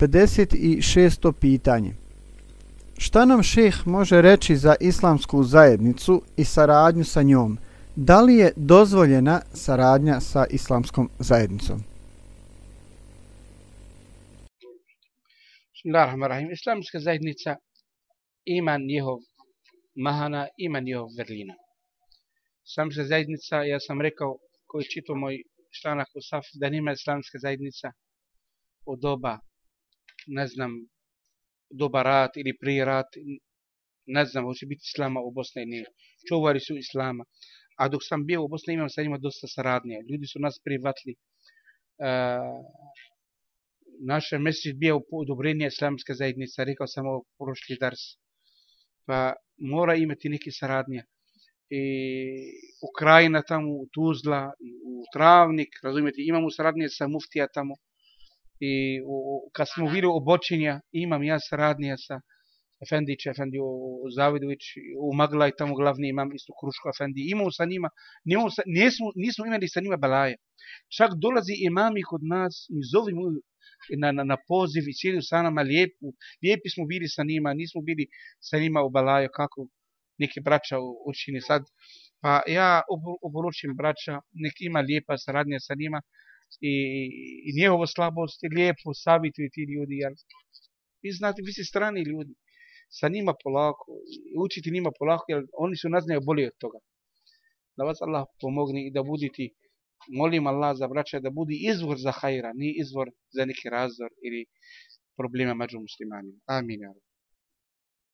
56. pitanje. Šta nam šeh može reći za islamsku zajednicu i saradnju sa njom? Da li je dozvoljena saradnja sa islamskom zajednicom? Bismillahirrahmanirrahim. Islamska zajednica ima njihov mahana, ima njihov vrlina. Islamska zajednica, ja sam rekao, koji čitao moj članak u SAF, da nima islamska zajednica u doba, ne znam, dobar rat ili prije rat, ne znam, hoće biti islama u Bosni ili Čuvari su islama. A dok sam bio u Bosni imam sa njima dosta saradnje. Ljudi su nas privatli. Uh, e, naše mesec bio odobrenje islamske zajednice, rekao sam ovo prošli dars. Pa mora imati neki saradnje. I Ukrajina tamo, Tuzla, u Travnik, razumijete, imamo saradnje sa muftija tamo. I u, kad smo bili u Bočinja, imam ja saradnje sa Efendić, Efendi u Zavidović, u Maglaj, tamo glavni imam isto Kruško Efendi. Imao sa njima, nismo, nismo, nismo imali sa njima balaje. Čak dolazi imami kod nas, mi zovimo na, na, na poziv i sjedio sa nama lijepu, lijepi smo bili sa njima, nismo bili sa njima u balaju kako neki braća učini sad. Pa ja oporučim braća, nek ima lijepa saradnja sa njima i, i njegovo slabost lijepo savjetuju ti ljudi. Jel? vi znate, vi ste strani ljudi. Sa njima polako, učiti njima polako, jer oni su naznaju bolje od toga. Da vas Allah pomogne i da buditi molim Allah za braća da budi izvor za hajra, ni izvor za neki razor ili problema među muslimanima. Amin.